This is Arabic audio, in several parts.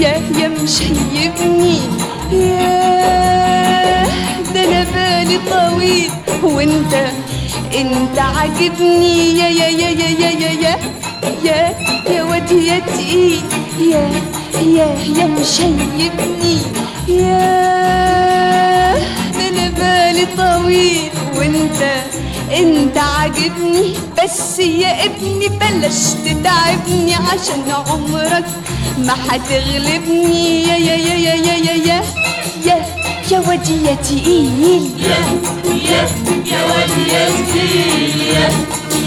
يا يا يا ده أنا بالي طويل. وأنت أنت عاجبني. يا يا يا يا يا يا يا يا يا ودي يا تقيل. يا يا يا مشيبني يا ده أنا بالي طويل. وأنت انت عاجبني بس يا ابني بلاش تتعبني عشان عمرك ما هتغلبني يا يا يا يا يا يا يا يا يا ودي يا تقيل يا يا يا ودي يا تقيل يا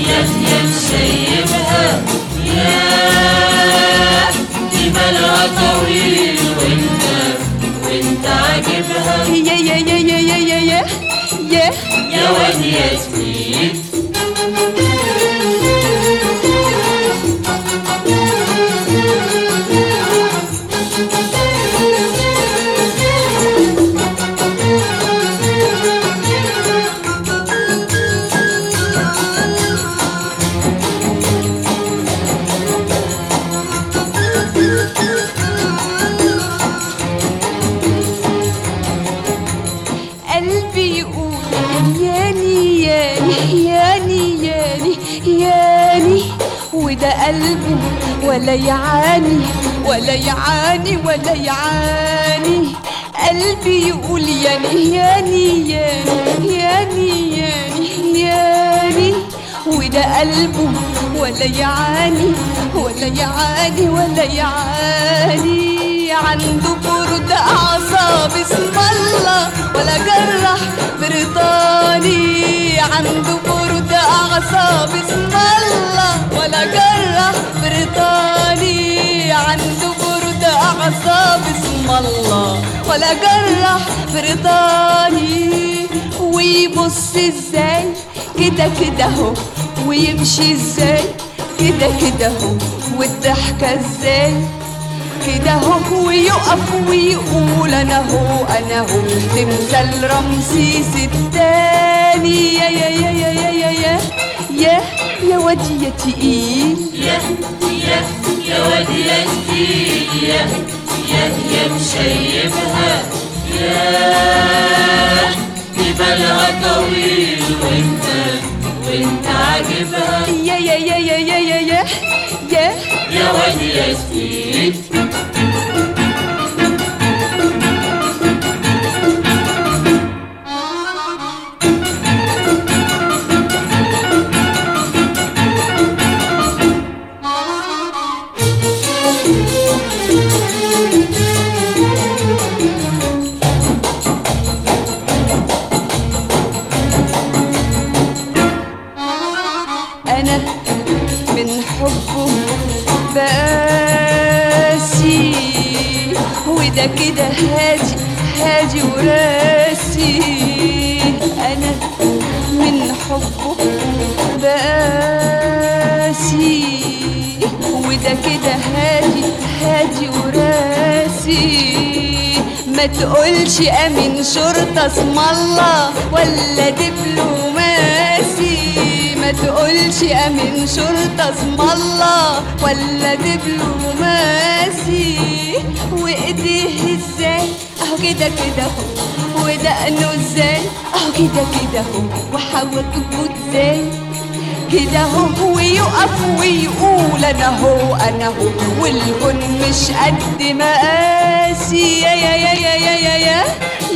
يا يا مشيبها يا دي بالها طويل وانت وانت عاجبها يا يا يا يا يا يا يا يا يا ودي يا تقيل قلبه ولا يعاني ولا يعاني ولا يعاني. قلبي يقول ياني ياني ياني ياني ياني ياني. وده قلبه ولا يعاني ولا يعاني ولا يعاني. عنده برد أعصاب اسم الله ولا جرح بريطاني. عنده برد أعصاب اسم الله ولا جرح بريطاني عنده برد أعصاب اسم الله. ولا جرح بريطاني ويبص إزاي؟ كده كده هو ويمشي إزاي؟ كده كده هو والضحكة إزاي؟ كده هو ويقف ويقول أنا هو أنا هو تمثال رمسيس التاني. يا يا يا يا يا يا يا يا يا ودي يا تقيل يا يا يا ودي يا تقيل يا يا يا مشيبها يا دي بالها طويل وانت وانت عاجبها يا يا يا يا يا يا يا يا ودي يا تقيل أنا من حبه باسي. وده كده هادي هادي وراسي. أنا من حبه باسي. وده كده هادي هادي وراسي. ما تقولش أمين شرطة اسم الله ولا ما تقولش امين شرطة اسم الله ولا دبلوماسي وايديه إزاي اهو كده كده هو ودقنه إزاي اهو كده كده هو وحواجبه إزاي كده هو ويقف ويقول أنا هو أنا هو والكون مش قد مقاسي يا يا يا يا يا يا يا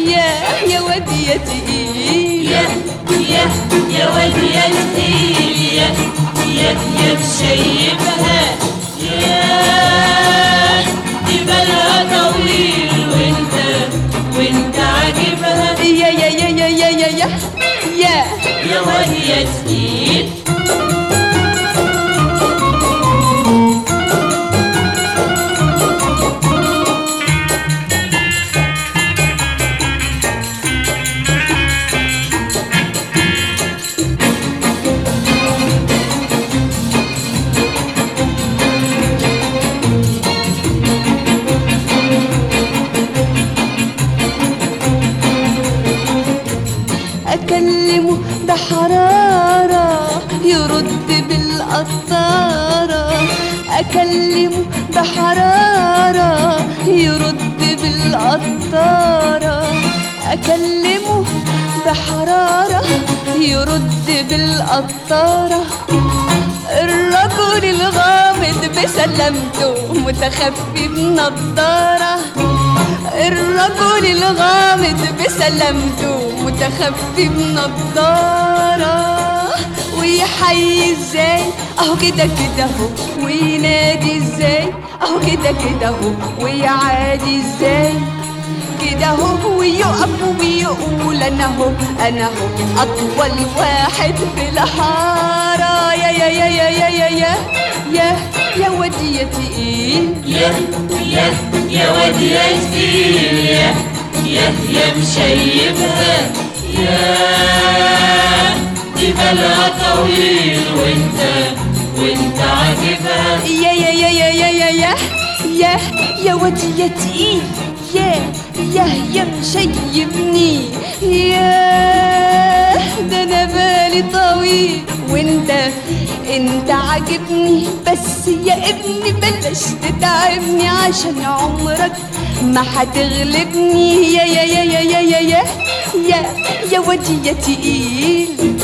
يا يا ودي يا تقيل يا يا يا ودي يا يا يا يا يا يا يا يا اكلمه ده حرارة يرد بالقطارة اكلمه ده حرارة يرد بالقطارة اكلمه ده حرارة يرد بالقطارة الرجل الغامض بسلامته متخفي بنضارة الرجل الغامض بسلامته متخفي بنضارة ويحيي إزاي؟ أهو كده كده أهو. وينادي إزاي؟ أهو كده كده أهو. ويعادي إزاي؟ كده أهو. ويقف ويقول أنا أهو أنا أهو. أطول واحد في الحارة. يا يا يا يا يا يا يا. يا يا ودي يا. تقيل يا واد يا جديد يا يا مشيبها يا دي بالها طويل وانت وانت عاجبها يا يا يا يا يا يا يا يا يا ودي يا تقيل يا يا يا مشيبني يا ده أنا بالي طويل. وانت انت عاجبني بس يا ابني بلاش تتعبني عشان عمرك ما هتغلبني يا يا يا يا يا يا يا يا يا ودي يا تقيل